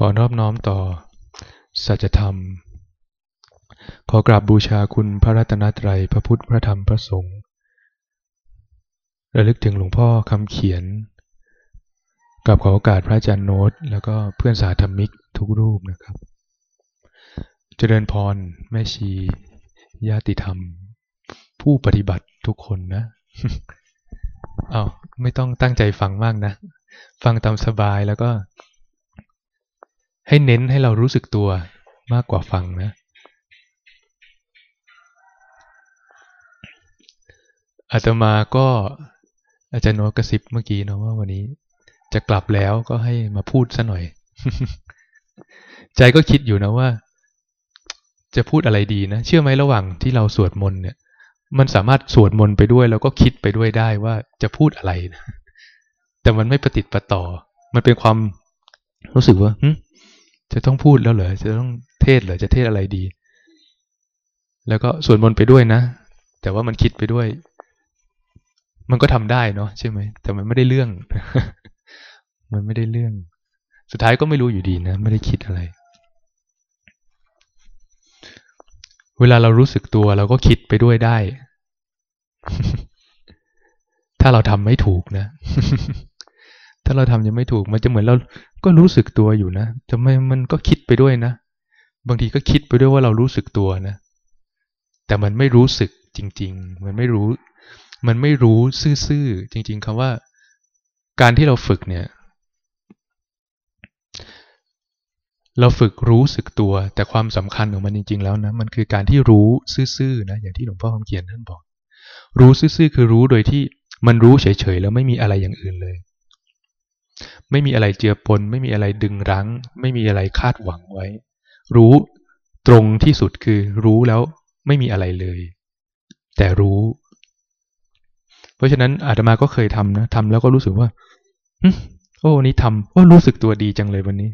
ขอนอบน้อมต่อ สัจธรรม ขอกราบบูชาคุณพระรัตนตรัย พระพุทธพระธรรมพระสงฆ์ระลึกถึงหลวงพ่อคำเขียน กับขอโอกาสพระอาจารย์โน้ต แล้วก็เพื่อนสาธรรมิกทุกรูปนะครับ เจริญพร แม่ชี ญาติธรรม ผู้ปฏิบัติทุกคนนะเอาไม่ต้องตั้งใจฟังมากนะ ฟังตามสบายแล้วก็ ให้เน้นให้เรารู้สึกตัวมากกว่าฟังนะ อาตมาก็อาจารย์โนกระซิบเมื่อกี้เนาะว่าวันนี้ จะกลับแล้วก็ให้มาพูดซะหน่อย ใจก็คิดอยู่นะว่า จะพูดอะไรดีนะ เชื่อไหมระหว่างที่เราสวดมนต์เนี่ย มันสามารถสวดมนต์ไปด้วย แล้วก็คิดไปด้วยได้ว่าจะพูดอะไรนะแต่มันไม่ประติดประต่อ มันเป็นความรู้สึกว่า จะต้องพูดแล้วเหรอจะต้องเทศเหรอจะเทศอะไรดี แล้วก็สวดมนต์ไปด้วยนะ แต่ว่ามันคิดไปด้วย มันก็ทำได้เนาะใช่ไหมแต่มันไม่ได้เรื่อง มันไม่ได้เรื่อง สุดท้ายก็ไม่รู้อยู่ดีนะ ไม่ได้คิดอะไร เวลาเรารู้สึกตัวเราก็คิดไปด้วยได้ ถ้าเราทำไม่ถูกนะ ถ้าเราทำยังไม่ถูก มันจะเหมือนเรา ก็รู้สึกตัวอยู่นะทำไมมันก็คิดไปด้วยนะ บางทีก็คิดไปด้วยว่าเรารู้สึกตัวนะ แต่มันไม่รู้สึกจริง ๆ มันไม่รู้ มันไม่รู้ซื่อๆ จริง ๆคำว่า การที่เราฝึกเนี่ย เราฝึกรู้สึกตัว แต่ความสำคัญของมันจริง ๆ แล้วนะ มันคือการที่รู้ซื่อๆ นะ อย่างที่หลวงพ่อคำเขียนท่านบอก รู้ซื่อๆ คือรู้โดยที่มันรู้เฉยๆ แล้วไม่มีอะไรอย่างอื่นเลย ไม่มีอะไรเจือปน ไม่มีอะไรดึงรั้ง ไม่มีอะไรคาดหวังไว้ รู้ตรงที่สุดคือรู้แล้วไม่มีอะไรเลย แต่รู้ เพราะฉะนั้นอาตมาก็เคยทำนะทำแล้วก็รู้สึกว่าโอ้นี้ทำโอ้รู้สึกตัวดีจังเลยวันนี้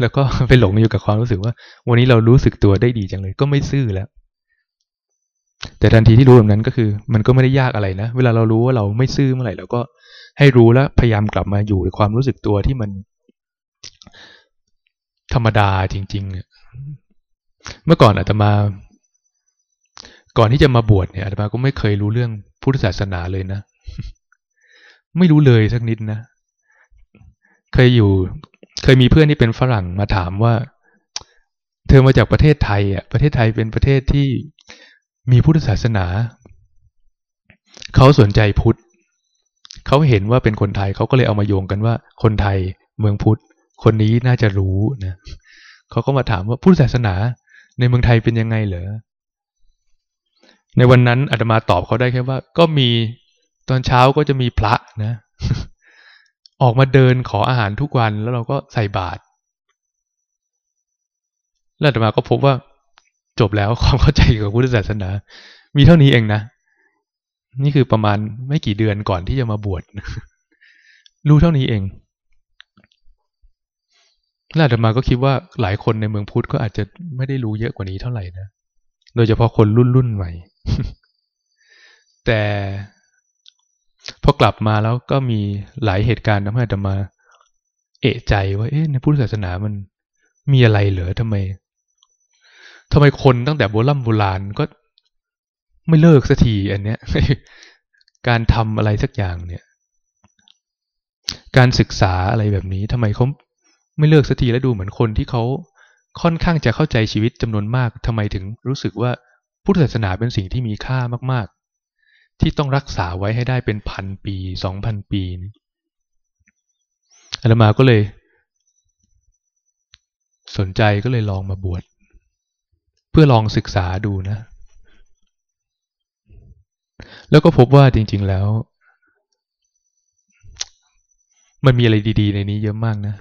แล้วก็ไปหลงอยู่กับความรู้สึกว่า วันนี้เรารู้สึกตัวได้ดีจังเลย ก็ไม่ซื่อแล้ว แต่ทันทีที่รู้แบบนั้นก็คือ มันก็ไม่ได้ยากอะไรนะ เวลาเรารู้ว่าเราไม่ซื่อเมื่อไหร่เราก็ ให้รู้แล้วพยายามกลับมาอยู่ในความรู้สึกตัวที่มัน ธรรมดาจริงๆเนี่ยเมื่อก่อนอาตมา ก่อนที่จะมาบวชเนี่ยอาตมาก็ไม่เคยรู้เรื่องพุทธศาสนาเลยนะ ไม่รู้เลยสักนิดนะ เคยอยู่ เคยมีเพื่อนที่เป็นฝรั่งมาถามว่า เธอมาจากประเทศไทยอะ ประเทศไทยเป็นประเทศที่มีพุทธศาสนา เขาสนใจพุทธ เขาเห็นว่าเป็นคนไทยเขาก็เลยเอามาโยงกันว่า คนไทยเมืองพุทธ คนนี้น่าจะรู้นะเขาก็มาถามว่าพุทธศาสนาในเมืองไทยเป็นยังไงเหรอในวันนั้นอาตมาตอบเขาได้แค่ว่า ก็มีตอนเช้าก็จะมีพระนะ ออกมาเดินขออาหารทุกวันแล้วเราก็ใส่บาตรแล้วอาตมาก็พบว่าจบแล้วความเข้าใจกับพุทธศาสนา มีเท่านี้เองนะ นี่คือประมาณไม่กี่เดือนก่อนที่จะมาบวชรู้เท่านี้เองแล้วอาตมาก็คิดว่าหลายคนในเมืองพุทธก็อาจจะไม่ได้รู้เยอะกว่านี้เท่าไหร่นะโดยเฉพาะคนรุ่นรุ่นใหม่แต่พอกลับมาแล้วก็มีหลายเหตุการณ์ทำให้อาตมา เอะใจว่าเอ๊ะในพุทธศาสนามันมีอะไรเหรอทำไมทำไมคนตั้งแต่โบราณโบราณก็ ไม่เลิกสักทีอันเนี้ย การทำอะไรสักอย่างเนี่ย การศึกษาอะไรแบบนี้ทำไมเขาไม่เลิกสักทีแล้วดูเหมือนคนที่เขาค่อนข้างจะเข้าใจชีวิตจำนวนมากทำไมถึงรู้สึกว่าพุทธศาสนาเป็นสิ่งที่มีค่ามาก ๆ ที่ต้องรักษาไว้ให้ได้เป็นพันปีสองพันปีนี่อาตมาก็เลย สนใจก็เลยลองมาบวชเพื่อลองศึกษาดูนะ แล้วก็พบว่าจริง ๆแล้ว มันมีอะไรดี ๆ ในนี้เยอะมากนะ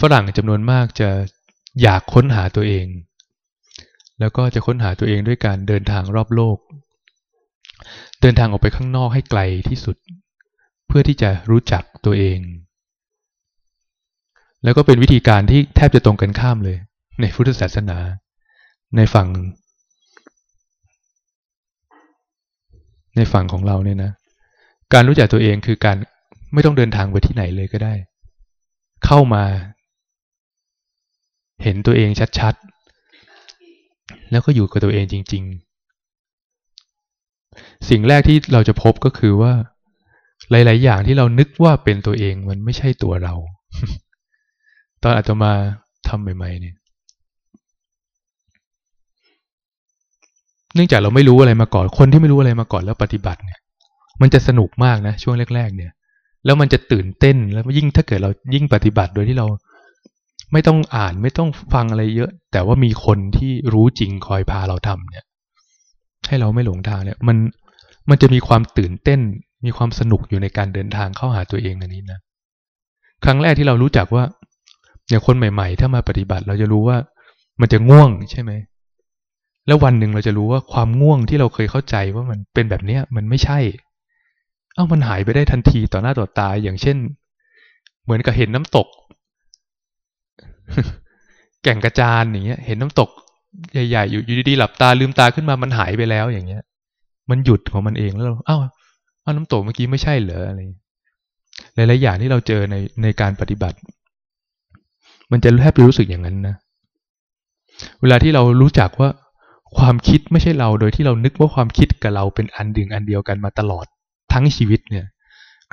ฝรั่งจำนวนมากจะอยากค้นหาตัวเอง แล้วก็จะค้นหาตัวเองด้วยการเดินทางรอบโลก เดินทางออกไปข้างนอกให้ไกลที่สุด เพื่อที่จะรู้จักตัวเอง แล้วก็เป็นวิธีการที่แทบจะตรงกันข้ามเลย ในพุทธศาสนา ในฝั่ง ในฝั่งของเราเนี่ยนะ การรู้จักตัวเองคือการไม่ต้องเดินทางไปที่ไหนเลยก็ได้ เข้ามา เห็นตัวเองชัดๆ แล้วก็อยู่กับตัวเองจริง ๆ สิ่งแรกที่เราจะพบก็คือว่า หลาย ๆ อย่างที่เรานึกว่าเป็นตัวเองมันไม่ใช่ตัวเรา ตอนอาตมาทำใหม่ ๆ เนี่ย เนื่องจากเราไม่รู้อะไรมาก่อน คนที่ไม่รู้อะไรมาก่อนแล้วปฏิบัติเนี่ย มันจะสนุกมากนะ ช่วงแรก ๆ เนี่ย แล้วมันจะตื่นเต้นแล้วยิ่งถ้าเกิดเรายิ่งปฏิบัติโดยที่เราไม่ต้องอ่านไม่ต้องฟังอะไรเยอะ แต่ว่ามีคนที่รู้จริงคอยพาเราทำเนี่ย ให้เราไม่หลงทางเนี่ย มันมันจะมีความตื่นเต้น มีความสนุกอยู่ในการเดินทางเข้าหาตัวเองอันนี้นะครั้งแรกที่เรารู้จักว่าอย่างคนใหม่ ๆ ถ้ามาปฏิบัติเราจะรู้ว่ามันจะง่วงใช่ไหม แล้ววันหนึ่งเราจะรู้ว่าความง่วงที่เราเคยเข้าใจว่ามันเป็นแบบเนี้ย มันไม่ใช่ เอ้ามันหายไปได้ทันทีต่อหน้าต่อตาอย่างเช่น เหมือนกับเห็นน้ำตก แก่งกระจานอย่างเงี้ย เห็นน้ำตกใหญ่ๆอยู่อยู่ดีๆหลับตาลืมตาขึ้นมามันหายไปแล้วอย่างเงี้ย มันหยุดของมันเองแล้วเราอ้าอ้าวน้ำตกเมื่อกี้ไม่ใช่เหรออะไรหลายๆอย่างที่เราเจอในในการปฏิบัติ มันจะแทบจะรู้สึกอย่างนั้นนะเวลาที่เรารู้จักว่า ความคิดไม่ใช่เราโดยที่เรานึกว่าความคิดกับเราเป็นอันดึงอันเดียวกันมาตลอดทั้งชีวิตเนี่ย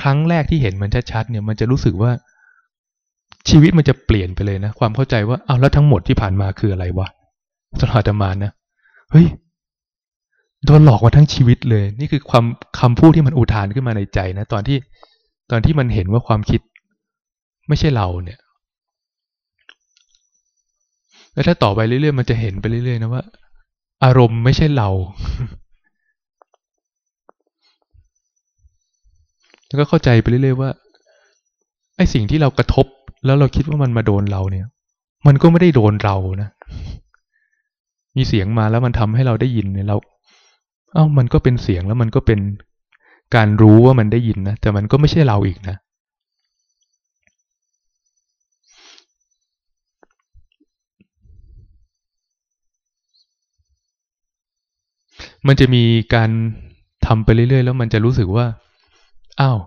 ครั้งแรกที่เห็นมันชัดๆเนี่ยมันจะรู้สึกว่าชีวิตมันจะเปลี่ยนไปเลยนะ ความเข้าใจว่าเอาแล้วทั้งหมดที่ผ่านมาคืออะไรวะสำหรับอามานะเฮ้ยโดนหลอกมาทั้งชีวิตเลย นี่คือความคำพูดที่มันอุทานขึ้นมาในใจนะ ตอนที่ตอนที่มันเห็นว่าความคิดไม่ใช่เราเนี่ย แล้วถ้าต่อไปเรื่อยๆ มันจะเห็นไปเรื่อยๆนะว่า อารมณ์ไม่ใช่เรา แล้วก็เข้าใจไปเรื่อยๆว่าไอ้สิ่งที่เรากระทบ แล้วเราคิดว่ามันมาโดนเราเนี่ย มันก็ไม่ได้โดนเรานะ มีเสียงมาแล้วมันทำให้เราได้ยินเนี่ยเรา เอ้ามันก็เป็นเสียงแล้วมันก็เป็นการรู้ว่ามันได้ยินนะ แต่มันก็ไม่ใช่เราอีกนะ มันจะมีการทำไปเรื่อยๆ แล้วมันจะรู้สึกว่า อ้าว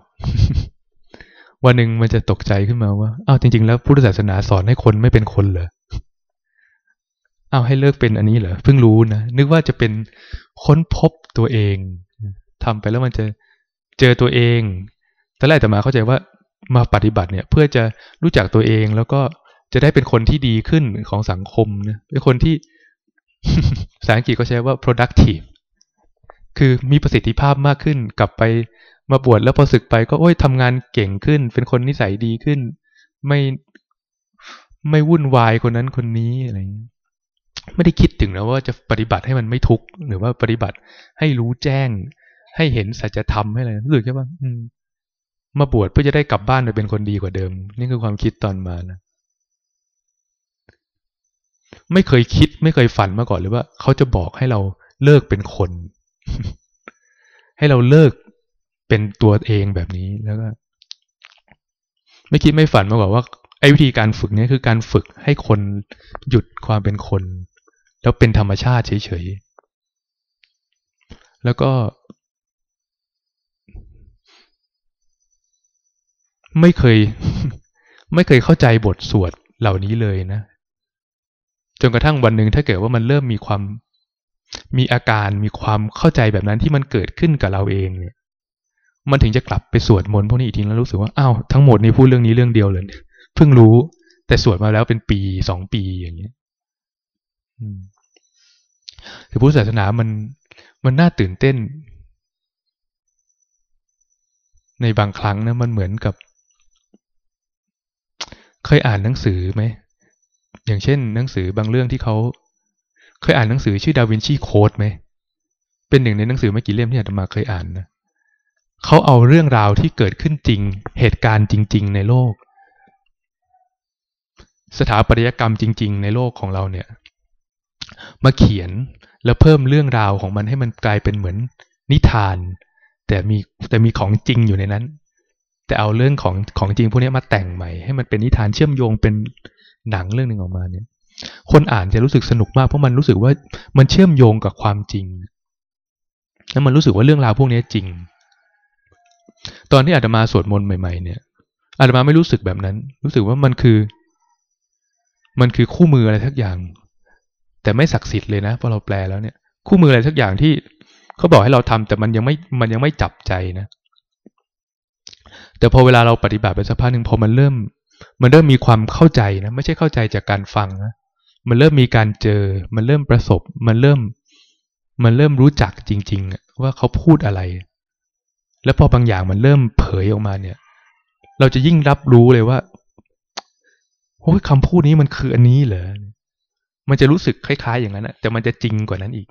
วันหนึ่งมันจะตกใจขึ้นมาว่า อ้าวจริง ๆ แล้วพุทธศาสนาสอนให้คนไม่เป็นคนเหรอ อ้าวให้เลิกเป็นอันนี้เหรอ เพิ่งรู้นะ นึกว่าจะเป็นค้นพบตัวเองทำไปแล้วมันจะเจอตัวเอง แต่แรกแต่มาเข้าใจว่ามาปฏิบัติเนี่ย เพื่อจะรู้จักตัวเองแล้วก็จะได้เป็นคนที่ดีขึ้นของสังคมนะเป็นคนที่ภาษาอังกฤษก็ใช้ว่า productive คือมีประสิทธิภาพมากขึ้น กลับไปมาบวชแล้วพอศึกไปก็โอ้ยทำงานเก่งขึ้น เป็นคนนิสัยดีขึ้น ไม่ไม่วุ่นวายคนนั้นคนนี้อะไรไม่ได้คิดถึงนะว่าจะปฏิบัติให้มันไม่ทุกข์หรือว่าปฏิบัติให้รู้แจ้ง ให้เห็นสัจธรรมให้อะไรรู้สึกแค่ว่าอืมมาบวชเพื่อจะได้กลับบ้านไปเป็นคนดีกว่าเดิม นี่คือความคิดตอนมานะไม่เคยคิดไม่เคยฝันมาก่อนเลยว่า เขาจะบอกให้เราเลิกเป็นคน ให้เราเลิกเป็นตัวเองแบบนี้แล้วก็ไม่คิดไม่ฝันมาก่อนว่าไอ้วิธีการฝึกนี้คือการฝึกให้คนหยุดความเป็นคน แล้วเป็นธรรมชาติเฉยๆ แล้วก็ ไม่เคย ไม่เคยเข้าใจบทสวดเหล่านี้เลยนะ จนกระทั่งวันหนึ่งถ้าเกิดว่ามันเริ่มมีความ มีอาการมีความเข้าใจแบบนั้นที่มันเกิดขึ้นกับเราเองเนี่ย มันถึงจะกลับไปสวดมนต์พวกนี้อีกทีแล้วรู้สึกว่าอ้าวทั้งหมดนี้พูดเรื่องนี้เรื่องเดียวเลยเพิ่งรู้ แต่สวดมาแล้วเป็นปีสองปีอย่างเงี้ยคือพุทธศาสนามันมันน่าตื่นเต้น ในบางครั้งนะมันเหมือนกับ เคยอ่านหนังสือไหมอย่างเช่น หนังสือบางเรื่องที่เขา เคยอ่านหนังสือชื่อดาวินชีโค้ดไหม เป็นหนึ่งในหนังสือไม่กี่เล่มที่อาตมาเคยอ่านนะเขาเอาเรื่องราวที่เกิดขึ้นจริง เหตุการณ์จริง ๆ ในโลก สถาปัตยกรรมจริง ๆ ในโลกของเราเนี่ย มาเขียนแล้วเพิ่มเรื่องราวของมันให้มันกลายเป็นเหมือนนิทาน แต่มีแต่มีของจริงอยู่ในนั้น แต่เอาเรื่องของของจริงพวกนี้มาแต่งใหม่ให้มันเป็นนิทานเชื่อมโยงเป็นหนังเรื่องหนึ่งออกมาเนี่ย คนอ่านจะรู้สึกสนุกมากเพราะมันรู้สึกว่ามันเชื่อมโยงกับความจริง แล้วมันรู้สึกว่าเรื่องราวพวกนี้จริง ตอนที่อาตมาสวดมนต์ใหม่ ๆ เนี่ยอาตมาไม่รู้สึกแบบนั้น รู้สึกว่ามันคือ มันคือคู่มืออะไรทักอย่าง แต่ไม่ศักดิ์สิทธิ์เลยนะพอเราแปลแล้วเนี่ย คู่มืออะไรทักอย่างที่เขาบอกให้เราทำแต่มันยังไม่มันยังไม่จับใจนะ แต่พอเวลาเราปฏิบัติไปสักพักหนึ่งพอมันเริ่ม มันเริ่มมีความเข้าใจนะ ไม่ใช่เข้าใจจากการฟังนะ มันเริ่มมีการเจอ มันเริ่มประสบ มันเริ่ม มันเริ่มรู้จักจริง ๆ ว่าเขาพูดอะไร แล้วพอบางอย่างมันเริ่มเผยออกมาเนี่ย เราจะยิ่งรับรู้เลยว่าโอ้ยคำพูดนี้มันคืออันนี้เหรอ มันจะรู้สึกคล้าย ๆ อย่างนั้นนะแต่มันจะจริงกว่านั้นอีก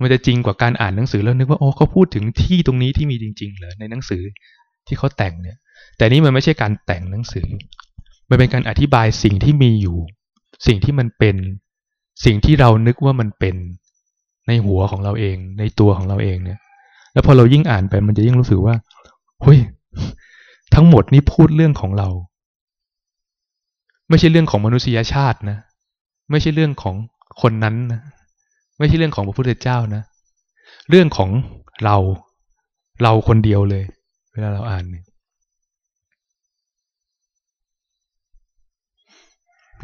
มันจะจริงกว่าการอ่านหนังสือแล้วนึกว่าโอ้เขาพูดถึงที่ตรงนี้ที่มีจริง ๆ เหรอในหนังสือที่เขาแต่งเนี่ย แต่นี่มันไม่ใช่การแต่งหนังสือ มันเป็นการอธิบายสิ่งที่มีอยู่ สิ่งที่มันเป็น สิ่งที่เรานึกว่ามันเป็น ในหัวของเราเอง ในตัวของเราเองเนี่ย แล้วพอเรายิ่งอ่านไปมันจะยิ่งรู้สึกว่าเฮ้ยทั้งหมดนี้พูดเรื่องของเรา ไม่ใช่เรื่องของมนุษยชาตินะ ไม่ใช่เรื่องของคนนั้นนะไม่ใช่เรื่องของพระพุทธเจ้านะ เรื่องของเรา เราคนเดียวเลย เวลาเราอ่านเนี่ย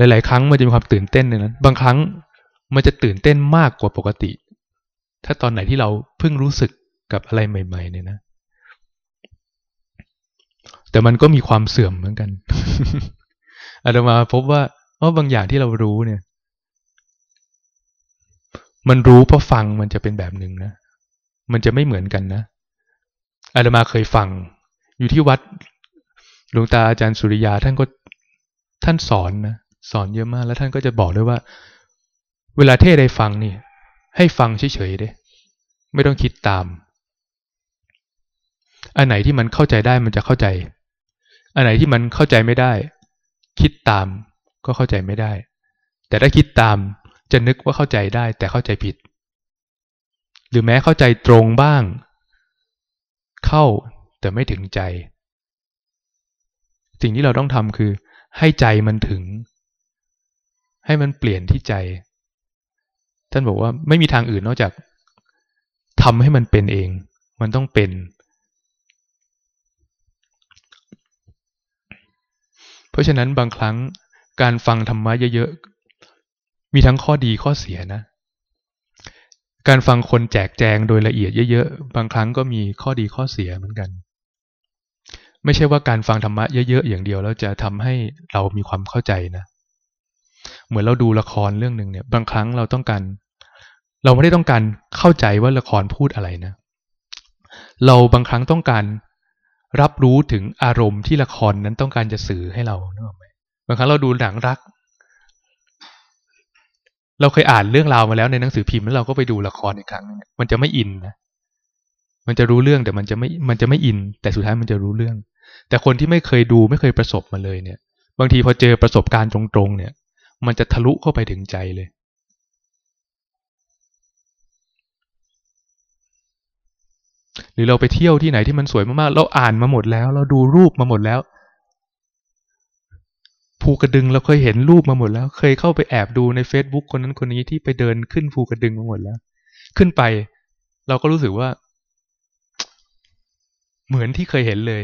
หลาย ๆ ครั้งมันจะมีความตื่นเต้นในนั้น บางครั้งมันจะตื่นเต้นมากกว่าปกติ ถ้าตอนไหนที่เราเพิ่งรู้สึกกับอะไรใหม่ ๆ เนี่ยนะ แต่มันก็มีความเสื่อมเหมือนกันอาตมาพบว่าว่าบางอย่างที่เรารู้เนี่ย มันรู้เพราะฟังมันจะเป็นแบบหนึ่งนะ มันจะไม่เหมือนกันนะอาตมาเคยฟัง อยู่ที่วัดหลวงตาอาจารย์สุริยาท่านก็ท่านสอนนะ สอนเยอะมาก แล้วท่านก็จะบอกด้วยว่า เวลาเทศได้ฟังนี่ให้ฟังเฉยๆเด้ไม่ต้องคิดตาม อันไหนที่มันเข้าใจได้มันจะเข้าใจ อันไหนที่มันเข้าใจไม่ได้ คิดตามก็เข้าใจไม่ได้ แต่ถ้าคิดตามจะนึกว่าเข้าใจได้ แต่เข้าใจผิด หรือแม้เข้าใจตรงบ้าง เข้าแต่ไม่ถึงใจ สิ่งที่เราต้องทำคือ ให้ใจมันถึง ให้มันเปลี่ยนที่ใจ ท่านบอกว่าไม่มีทางอื่นนอกจากทำให้มันเป็นเอง มันต้องเป็น เพราะฉะนั้นบางครั้งการฟังธรรมะเยอะๆ มีทั้งข้อดีข้อเสียนะ การฟังคนแจกแจงโดยละเอียดเยอะๆ บางครั้งก็มีข้อดีข้อเสียเหมือนกัน ไม่ใช่ว่าการฟังธรรมะเยอะๆ อย่างเดียวแล้วจะทำให้เรามีความเข้าใจนะ เหมือนเราดูละครเรื่องหนึ่งเนี่ย บางครั้งเราต้องการ เราไม่ได้ต้องการเข้าใจว่าละครพูดอะไรนะ เราบางครั้งต้องการรับรู้ถึงอารมณ์ที่ละครนั้นต้องการจะสื่อให้เราเนออกไหมบางครั้งเราดูหนังรัก เราเคยอ่านเรื่องราวมาแล้วในหนังสือพิมพ์แล้วเราก็ไปดูละครอีกครั้งนึงมันจะไม่อินนะมันจะรู้เรื่องแต่มันจะไม่มันจะไม่อิน แต่สุดท้ายมันจะรู้เรื่อง แต่คนที่ไม่เคยดูไม่เคยประสบมาเลยเนี่ย บางทีพอเจอประสบการณ์ตรงๆเนี่ย มันจะทะลุเข้าไปถึงใจเลย หรือเราไปเที่ยวที่ไหนที่มันสวยมากๆ เราอ่านมาหมดแล้ว เราดูรูปมาหมดแล้ว ภูกระดึงเราเคยเห็นรูปมาหมดแล้ว เคยเข้าไปแอบดูใน Facebook คนนั้นคนนี้ที่ไปเดินขึ้นภูกระดึงมาหมดแล้ว ขึ้นไป เราก็รู้สึกว่า เหมือนที่เคยเห็นเลย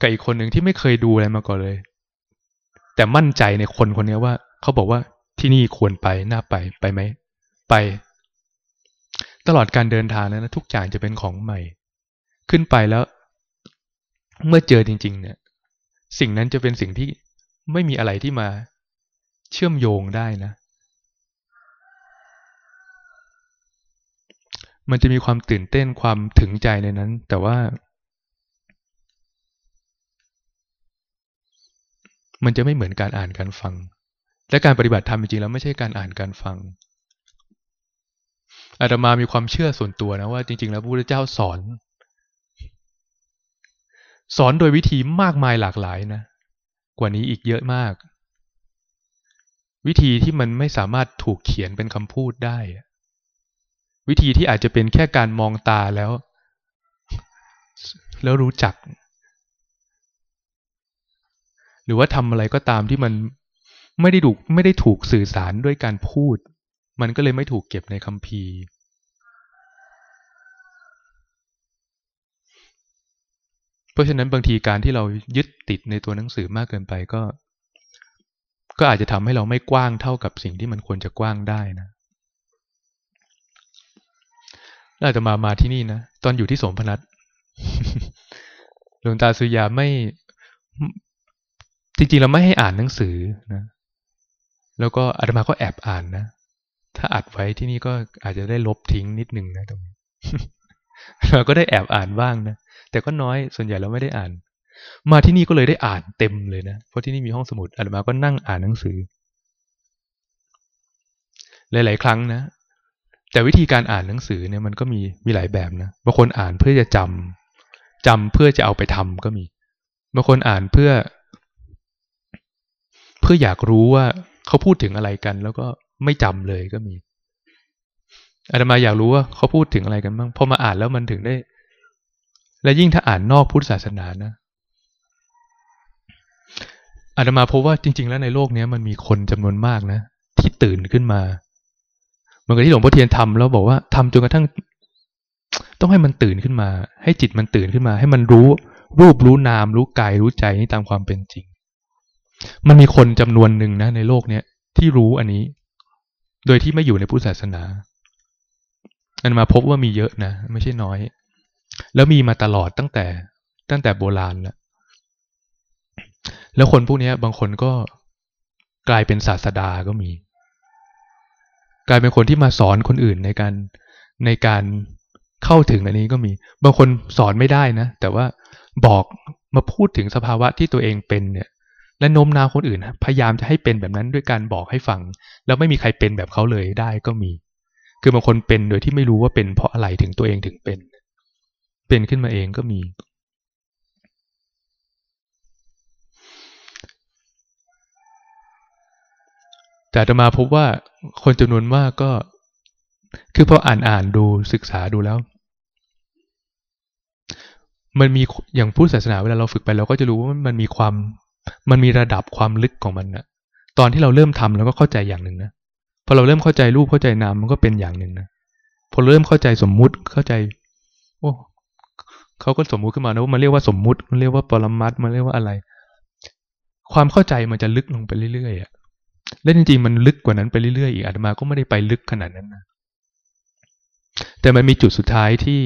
กับอีกคนหนึ่งที่ไม่เคยดูอะไรมาก่อนเลย แต่มั่นใจในคนคนนี้ว่าเขาบอกว่าที่นี่ควรไปน่าไปไปไหมไป ตลอดการเดินทางนั้นทุกอย่างจะเป็นของใหม่ ขึ้นไปแล้ว เมื่อเจอจริง ๆ เนี่ย สิ่งนั้นจะเป็นสิ่งที่ไม่มีอะไรที่มาเชื่อมโยงได้นะ มันจะมีความตื่นเต้นความถึงใจในนั้น แต่ว่า มันจะไม่เหมือนการอ่านการฟัง และการปฏิบัติธรรมจริงๆแล้วไม่ใช่การอ่านการฟังอาตมามีความเชื่อส่วนตัวนะว่าจริง ๆ แล้วพระพุทธเจ้าสอน สอนโดยวิธีมากมายหลากหลายนะ กว่านี้อีกเยอะมาก วิธีที่มันไม่สามารถถูกเขียนเป็นคำพูดได้ วิธีที่อาจจะเป็นแค่การมองตาแล้ว แล้วรู้จัก หรือว่าทำอะไรก็ตามที่มันไม่ได้ถูกไม่ได้ถูกสื่อสารด้วยการพูด มันก็เลยไม่ถูกเก็บในคัมภีร์ เพราะฉะนั้นบางทีการที่เรายึดติดในตัวหนังสือมากเกินไปก็ ก็อาจจะทำให้เราไม่กว้างเท่ากับสิ่งที่มันควรจะกว้างได้นะเราจะมามาที่นี่นะ ตอนอยู่ที่สมพนัทหลวงตาสุยาไม่ จริงๆเราไม่ให้อ่านหนังสือนะแล้วก็อาตมาก็แอบอ่านนะถ้าอัดไว้ที่นี่ก็อาจจะได้ลบทิ้งนิดนึงนะตรงนี้เราก็ได้แอบอ่านบ้างนะแต่ก็น้อยส่วนใหญ่เราไม่ได้อ่าน มาที่นี่ก็เลยได้อ่านเต็มเลยนะเพราะที่นี่มีห้องสมุดอาตมาก็นั่งอ่านหนังสือ หลาย ๆ ครั้งนะแต่วิธีการอ่านหนังสือเนี่ยมันก็มีมีหลายแบบนะบางคนอ่านเพื่อจะจำจำเพื่อจะเอาไปทำก็มีบางคนอ่านเพื่อ เพื่ออยากรู้ว่าเขาพูดถึงอะไรกัน แล้วก็ไม่จำเลยก็มีอาตมาอยากรู้ว่าเขาพูดถึงอะไรกันบ้างพอมาอ่านแล้วมันถึงได้ และยิ่งถ้าอ่านนอกพุทธศาสนานะอาตมาพบว่าจริง ๆ แล้วในโลกนี้มันมีคนจำนวนมากนะ ที่ตื่นขึ้นมาเหมือนกับที่หลวงพ่อเทียนทำแล้วบอกว่าทำจนกระทั่ง ต้องให้มันตื่นขึ้นมา ให้จิตมันตื่นขึ้นมา ให้มันรู้รูปรู้นามรู้กายรู้ใจนี่ตามความเป็นจริง มันมีคนจำนวนหนึ่งนะในโลกเนี้ยที่รู้อันนี้ โดยที่ไม่อยู่ในพุทธศาสนาอันมาพบว่ามีเยอะนะ ไม่ใช่น้อย แล้วมีมาตลอดตั้งแต่ตั้งแต่โบราณแล้วแล้วคนพวกนี้บางคนก็กลายเป็นศาสดาก็มี กลายเป็นคนที่มาสอนคนอื่นในการในการเข้าถึงอันนี้ก็มี บางคนสอนไม่ได้นะ แต่ว่าบอกมาพูดถึงสภาวะที่ตัวเองเป็นเนี่ย และโน้มน้าวคนอื่น พยายามจะให้เป็นแบบนั้นด้วยการบอกให้ฟัง แล้วไม่มีใครเป็นแบบเขาเลยได้ก็มี คือบางคนเป็นโดยที่ไม่รู้ว่าเป็นเพราะอะไรถึงตัวเองถึงเป็น เป็นขึ้นมาเองก็มี แต่จะมาพบว่าคนจำนวนมากก็ คือพออ่านอ่านดูศึกษาดูแล้วมันมีอย่างพุทธศาสนาเวลาเราฝึกไปเราก็จะรู้ว่ามันมีความ มันมีระดับความลึกของมันนะตอนที่เราเริ่มทำเราก็เข้าใจอย่างหนึ่งนะพอเราเริ่มเข้าใจรูปเข้าใจนามมันก็เป็นอย่างหนึ่งนะพอเริ่มเข้าใจสมมุติเข้าใจ โอ้เขาก็สมมุติขึ้นมานะว่ามันเรียกว่าสมมุติมันเรียกว่าปรมัตมันเรียกว่าอะไร ความเข้าใจมันจะลึกลงไปเรื่อยๆอะและจริงๆมันลึกกว่านั้นไปเรื่อยๆอีกอาตมาก็ไม่ได้ไปลึกขนาดนั้นนะแต่มันมีจุดสุดท้ายที่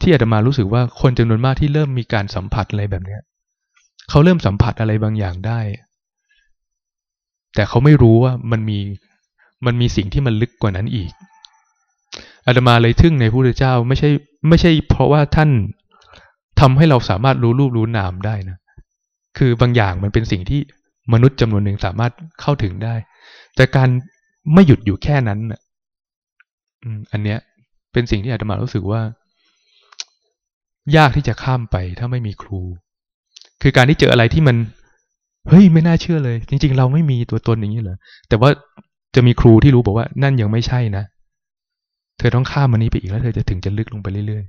ที่อาตมารู้สึกว่าคนจำนวนมากที่เริ่มมีการสัมผัสอะไรแบบเนี้ย เขาเริ่มสัมผัสอะไรบางอย่างได้ แต่เขาไม่รู้ว่ามันมีมันมีสิ่งที่มันลึกกว่านั้นอีกอาตมาเลยทึ่งในพระพุทธเจ้าไม่ใช่ไม่ใช่เพราะว่าท่านทำให้เราสามารถรู้รูปรู้นามได้นะคือบางอย่างมันเป็นสิ่งที่มนุษย์จำนวนหนึ่งสามารถเข้าถึงได้ แต่การไม่หยุดอยู่แค่นั้นอันเนี้ย เป็นสิ่งที่อาตมารู้สึกว่า ยากที่จะข้ามไปถ้าไม่มีครู คือการที่เจออะไรที่มัน เฮ้ยไม่น่าเชื่อเลย จริง ๆ เราไม่มีตัวตนอย่างนี้เหรอแต่ว่าจะมีครูที่รู้บอกว่านั่นยังไม่ใช่นะเธอต้องข้ามมันนี้ไปอีกแล้วเธอจะถึงจะลึกลงไปเรื่อย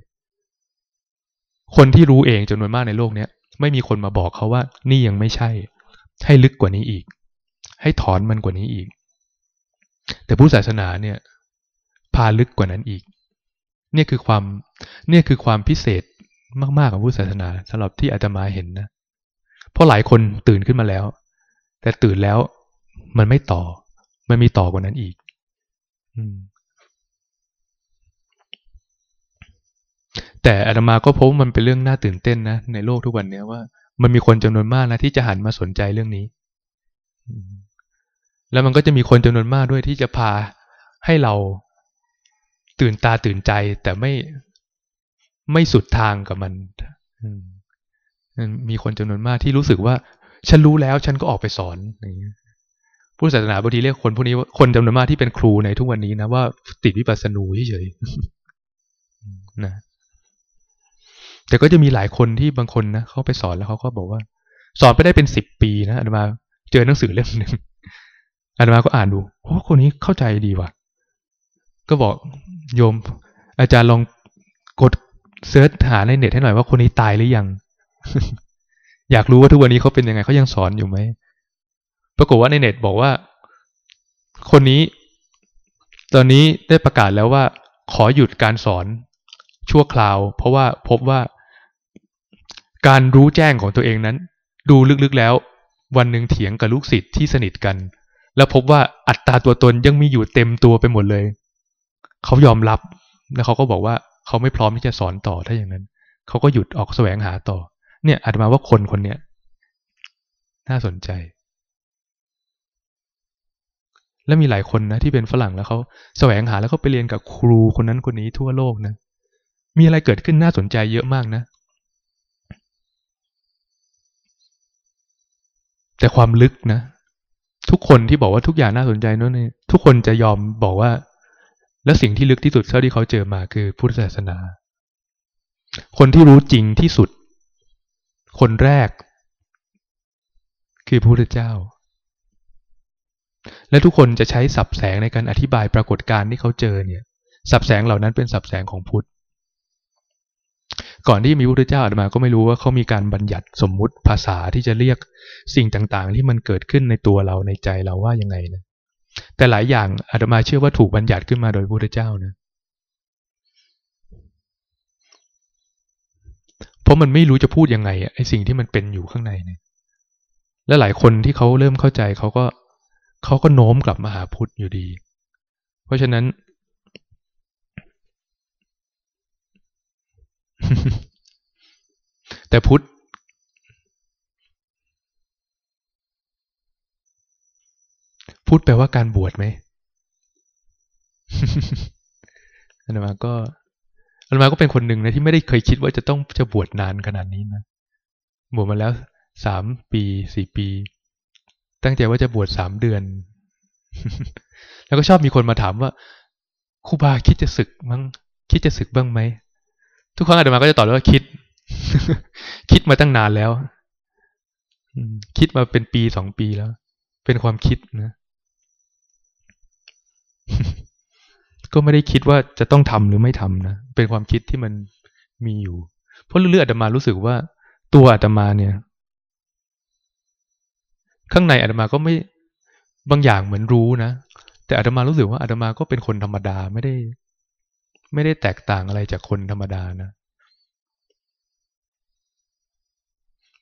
ๆ คนที่รู้เองจำนวนมากในโลกเนี้ยไม่มีคนมาบอกเขาว่า นี่ยังไม่ใช่ ให้ลึกกว่านี้อีก ให้ถอนมันกว่านี้อีก แต่พุทธศาสนาเนี่ย พาลึกกว่านั้นอีก เนี่ยคือความเนี่ยคือความพิเศษมากๆของพุทธศาสนาสำหรับที่อาตมาเห็นนะ เพราะหลายคนตื่นขึ้นมาแล้ว แต่ตื่นแล้วมันไม่ต่อ มันมีต่อกว่านั้นอีกแต่อาตมาก็พบมันเป็นเรื่องน่าตื่นเต้นนะในโลกทุกวันนี้ว่า มันมีคนจำนวนมากนะที่จะหันมาสนใจเรื่องนี้แล้วมันก็จะมีคนจำนวนมากด้วยที่จะพาให้เราตื่นตาตื่นใจแต่ไม่ไม่สุดทางกับมัน มีคนจำนวนมากที่รู้สึกว่า ฉันรู้แล้วฉันก็ออกไปสอนอย่างนี้ผู้ศาสนาบางทีเรียกคนพวกนี้ว่าคนจำนวนมากที่เป็นครูในทุกวันนี้นะว่าติดวิปัสสนูเฉยๆนะแต่ก็จะมีหลายคนที่บางคนนะเขาไปสอนแล้วเขาก็บอกว่า สอนไปได้เป็นสิบปีนะอาตมาเจอหนังสือเล่มหนึ่งอาตมาก็อ่านดูโอ้คนนี้เข้าใจดีว่ะ ก็บอกโยม อาจารย์ลองกดเซิร์ชหาในเน็ตให้หน่อยว่าคนนี้ตายหรือยัง อยากรู้ว่าทุกวันนี้เขาเป็นยังไงเขายังสอนอยู่ไหมปรากฏว่าในเน็ตบอกว่า คนนี้ ตอนนี้ได้ประกาศแล้วว่า ขอหยุดการสอนชั่วคราว เพราะว่าพบว่าการรู้แจ้งของตัวเองนั้น ดูลึกๆแล้ว วันหนึ่งเถียงกับลูกศิษย์ที่สนิทกัน แล้วพบว่าอัตตาตัวตนยังมีอยู่เต็มตัวไปหมดเลยเขายอมรับแล้วเขาก็บอกว่าเขาไม่พร้อมที่จะสอนต่อถ้าอย่างนั้นเขาก็หยุดออกแสวงหาต่อ เนี่ยอาจมาว่าคนคนเนี้ยน่าสนใจ และมีหลายคนนะที่เป็นฝรั่งแล้วเขาแสวงหาแล้วเขาไปเรียนกับครูคนนั้นคนนี้ทั่วโลกนะ มีอะไรเกิดขึ้นน่าสนใจเยอะมากนะ แต่ความลึกนะ ทุกคนที่บอกว่าทุกอย่างน่าสนใจนั่นเองทุกคนจะยอมบอกว่า และสิ่งที่ลึกที่สุดเท่าที่เขาเจอมาคือพุทธศาสนา คนที่รู้จริงที่สุด คนแรก คือพระพุทธเจ้า และทุกคนจะใช้สับแสงในการอธิบายปรากฏการณ์ที่เขาเจอเนี่ย สับแสงเหล่านั้นเป็นสับแสงของพุทธ ก่อนที่มีพระพุทธเจ้าอาตมาก็ไม่รู้ว่าเขามีการบัญญัติสมมุติภาษาที่จะเรียกสิ่งต่างๆ ที่มันเกิดขึ้นในตัวเราในใจเราว่ายังไงนะแต่หลายอย่างอาตมาเชื่อว่าถูกบัญญัติขึ้นมาโดยพระพุทธเจ้านะ เพ ราะมันไม่รู้จะพูดยังไงไอ้สิ่งที่มันเป็นอยู่ข้างในเนี่ย และหลายคนที่เขาเริ่มเข้าใจเขาก็เขาก็โน้มกลับมาหาพุทธอยู่ดี เพราะฉะนั้น แต่พุทธพุทธแปลว่าการบวชไหมอันมาก็ อันมาก็เป็นคนหนึ่งนะที่ไม่ได้เคยคิดว่าจะต้องจะบวชนานขนาดนี้นะบวชมาแล้วสามปีสี่ปี ตั้งใจว่าจะบวชสามเดือน แล้วก็ชอบมีคนมาถามว่าครูบาคิดจะศึกมั้งคิดจะศึกบ้างไหมทุกครั้งอาตมาก็จะตอบว่าคิด คิดมาตั้งนานแล้วคิดมาเป็นปีสองปีแล้ว เป็นความคิดนะ ก็ไม่ได้คิดว่าจะต้องทำหรือไม่ทำนะ เป็นความคิดที่มันมีอยู่ เพราะเรื่อยๆอาตมารู้สึกว่า ตัวอาตมาเนี่ย ข้างในอาตมาก็ไม่บางอย่างเหมือนรู้นะ แต่อาตมารู้สึกว่าอาตมาก็เป็นคนธรรมดาไม่ได้ ไม่ได้แตกต่างอะไรจากคนธรรมดานะ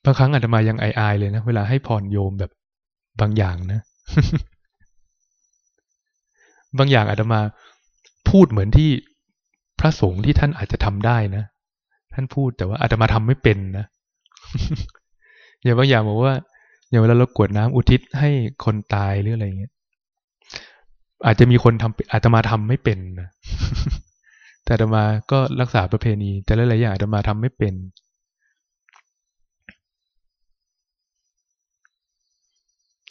บางครั้งอาตมายังอายๆเลยนะ เวลาให้พรโยมแบบบางอย่างนะ บางอย่างอาตมา พูดเหมือนที่พระสงฆ์ที่ท่านอาจจะทำได้นะ ท่านพูดแต่ว่าอาตมาทำไม่เป็นนะอย่าบางอย่างบอกว่าอย่างเวลาเรากวดน้ำอุทิศให้คนตายหรืออะไรเงี้ยอาจจะมีคนทำอาตมาทำไม่เป็นนะแต่อาตมาก็รักษาประเพณี แต่หลายๆอย่างอาตมาทำไม่เป็น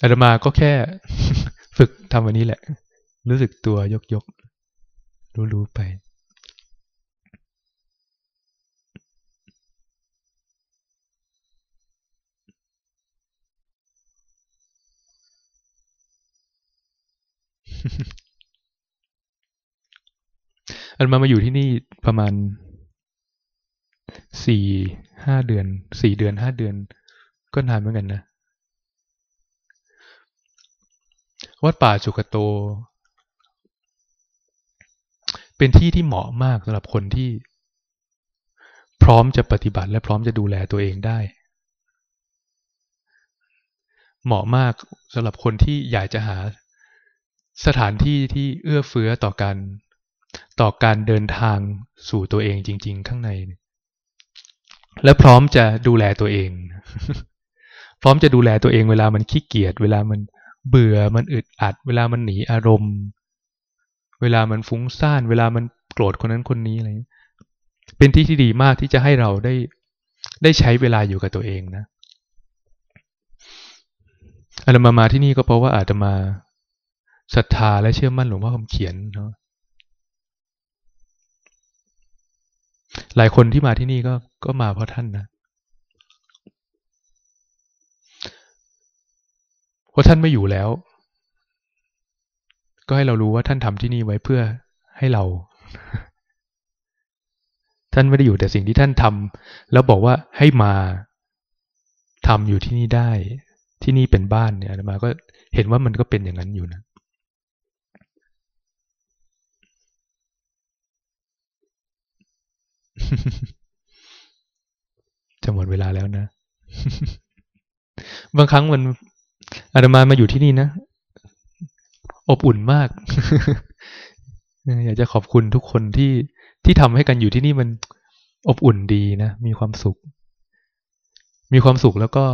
อาตมาก็แค่ฝึกทำวันนี้แหละ รู้สึกตัวยกยก รู้ๆไป อันมามาอยู่ที่นี่ประมาณสี่ห้าเดือนสี่เดือนห้าเดือน ก็นานเหมือนกันนะ วัดป่าจุกโต เป็นที่ที่เหมาะมากสำหรับคนที่ พร้อมจะปฏิบัติและพร้อมจะดูแลตัวเองได้ เหมาะมากสำหรับคนที่อยากจะหาสถานที่ที่เอื้อเฟื้อต่อการต่อการเดินทางสู่ตัวเองจริง ๆ ข้างใน และพร้อมจะดูแลตัวเอง พร้อมจะดูแลตัวเองเวลามันขี้เกียจเวลามันเบื่อมันอึดอัด เวลามันหนีอารมณ์ เวลามันฟุ้งซ่าน เวลามันโกรธคนนั้นคนนี้อะไรเป็นที่ที่ดีมากที่จะให้เราได้ได้ใช้เวลาอยู่กับตัวเองนะอาตมามาที่นี่ก็เพราะว่าอาตมาศรัทธาและเชื่อมั่นหลวงพ่อคำเขียนเนาะหลายคนที่มาที่นี่ก็ก็มาเพราะท่านนะเพราะท่านไม่อยู่แล้ว ก็ให้เรารู้ว่าท่านทำที่นี่ไว้เพื่อให้เรา ท่านไม่ได้อยู่แต่สิ่งที่ท่านทำแล้วบอกว่าให้มาทำอยู่ที่นี่ได้ ที่นี่เป็นบ้านเนี่ยมาก็เห็นว่ามันก็เป็นอย่างนั้นอยู่นะจจะหมดเวลาแล้วนะ บางครั้งมันอาตมามาอยู่ที่นี่นะ อบอุ่นมากอยากจะขอบคุณทุกคนที่ที่ทำให้กันอยู่ที่นี่มันอบอุ่นดีนะ มีความสุข มีความสุขแล้วก็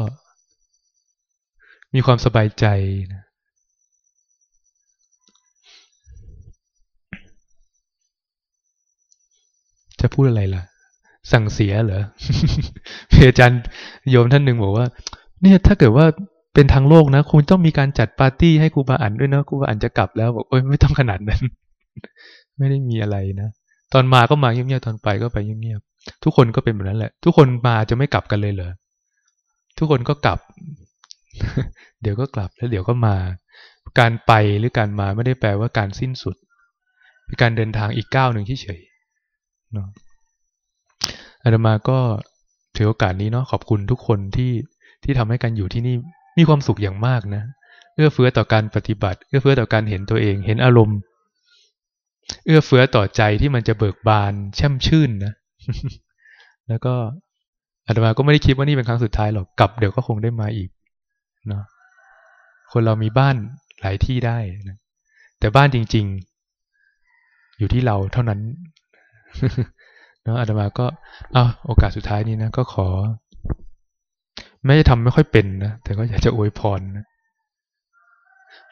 มีความสบายใจนะจะพูดอะไรล่ะ สั่งเสียเหรอเพอาจารย์โยมท่านหนึ่งบอกว่า เนี่ยถ้าเกิดว่า เป็นทางโลกนะคงต้องมีการจัดปาร์ตี้ให้ครูบาอันด้วยนะครูบาอันจะกลับแล้วบอกโอ้ยไม่ต้องขนาดนั้น ไม่ได้มีอะไรนะตอนมาก็มาเงียบๆตอนไปก็ไปเงียบๆทุกคนก็เป็นแบบนั้นแหละ ทุกคนมาจะไม่กลับกันเลยเหรอทุกคนก็กลับ เดี๋ยวก็กลับแล้วเดี๋ยวก็มา การไปหรือการมาไม่ได้แปลว่าการสิ้นสุดเป็นการเดินทางอีกก้าวหนึ่งที่เฉยเนาะอาตมาก็ถือโอกาสนี้เนาะขอบคุณทุกคนที่ที่ทำให้กันอยู่ที่นี่ มีความสุขอย่างมากนะเอื้อเฟื้อต่อการปฏิบัติ เอื้อเฟื้อต่อการเห็นตัวเอง เห็นอารมณ์ เอื้อเฟื้อต่อใจที่มันจะเบิกบานแช่มชื่นนะ แล้วก็อาตมาก็ไม่ได้คิดว่านี่เป็นครั้งสุดท้ายหรอก กลับเดี๋ยวก็คงได้มาอีกเนาะ คนเรามีบ้านหลายที่ได้นะ แต่บ้านจริง ๆ อยู่ที่เราเท่านั้น เนาะอาตมาก็ เอาโอกาสสุดท้ายนี้นะ ก็ขอ ไม่ได้ทำไม่ค่อยเป็นนะแต่ก็อยากจะอวยพรนะ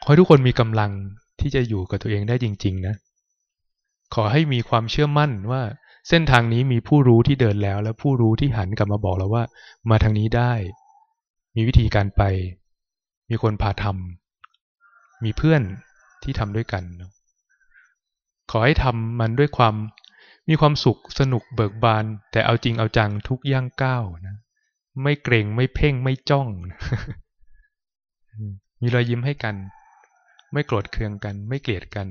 ขอให้ทุกคนมีกำลังที่จะอยู่กับตัวเองได้จริง ๆ นะ ขอให้มีความเชื่อมั่นว่าเส้นทางนี้มีผู้รู้ที่เดินแล้ว และผู้รู้ที่หันกลับมาบอกเราว่า มาทางนี้ได้ มีวิธีการไป มีคนพาทำมีเพื่อนที่ทำด้วยกัน ขอให้ทำมันด้วยความมีความสุขสนุกเบิกบาน แต่เอาจริงเอาจังทุกย่างก้าวนะ ไม่เกรงไม่เพ่งไม่จ้อง มีรอยยิ้มให้กัน ไม่โกรธเคืองกัน ไม่เกลียดกัน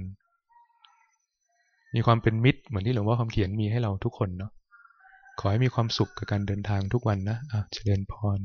มีความเป็นมิตรเหมือนที่หลวงพ่อคำเขียนมีให้เราทุกคนเนาะขอให้มีความสุขกับการเดินทางทุกวันนะอะเจริญพร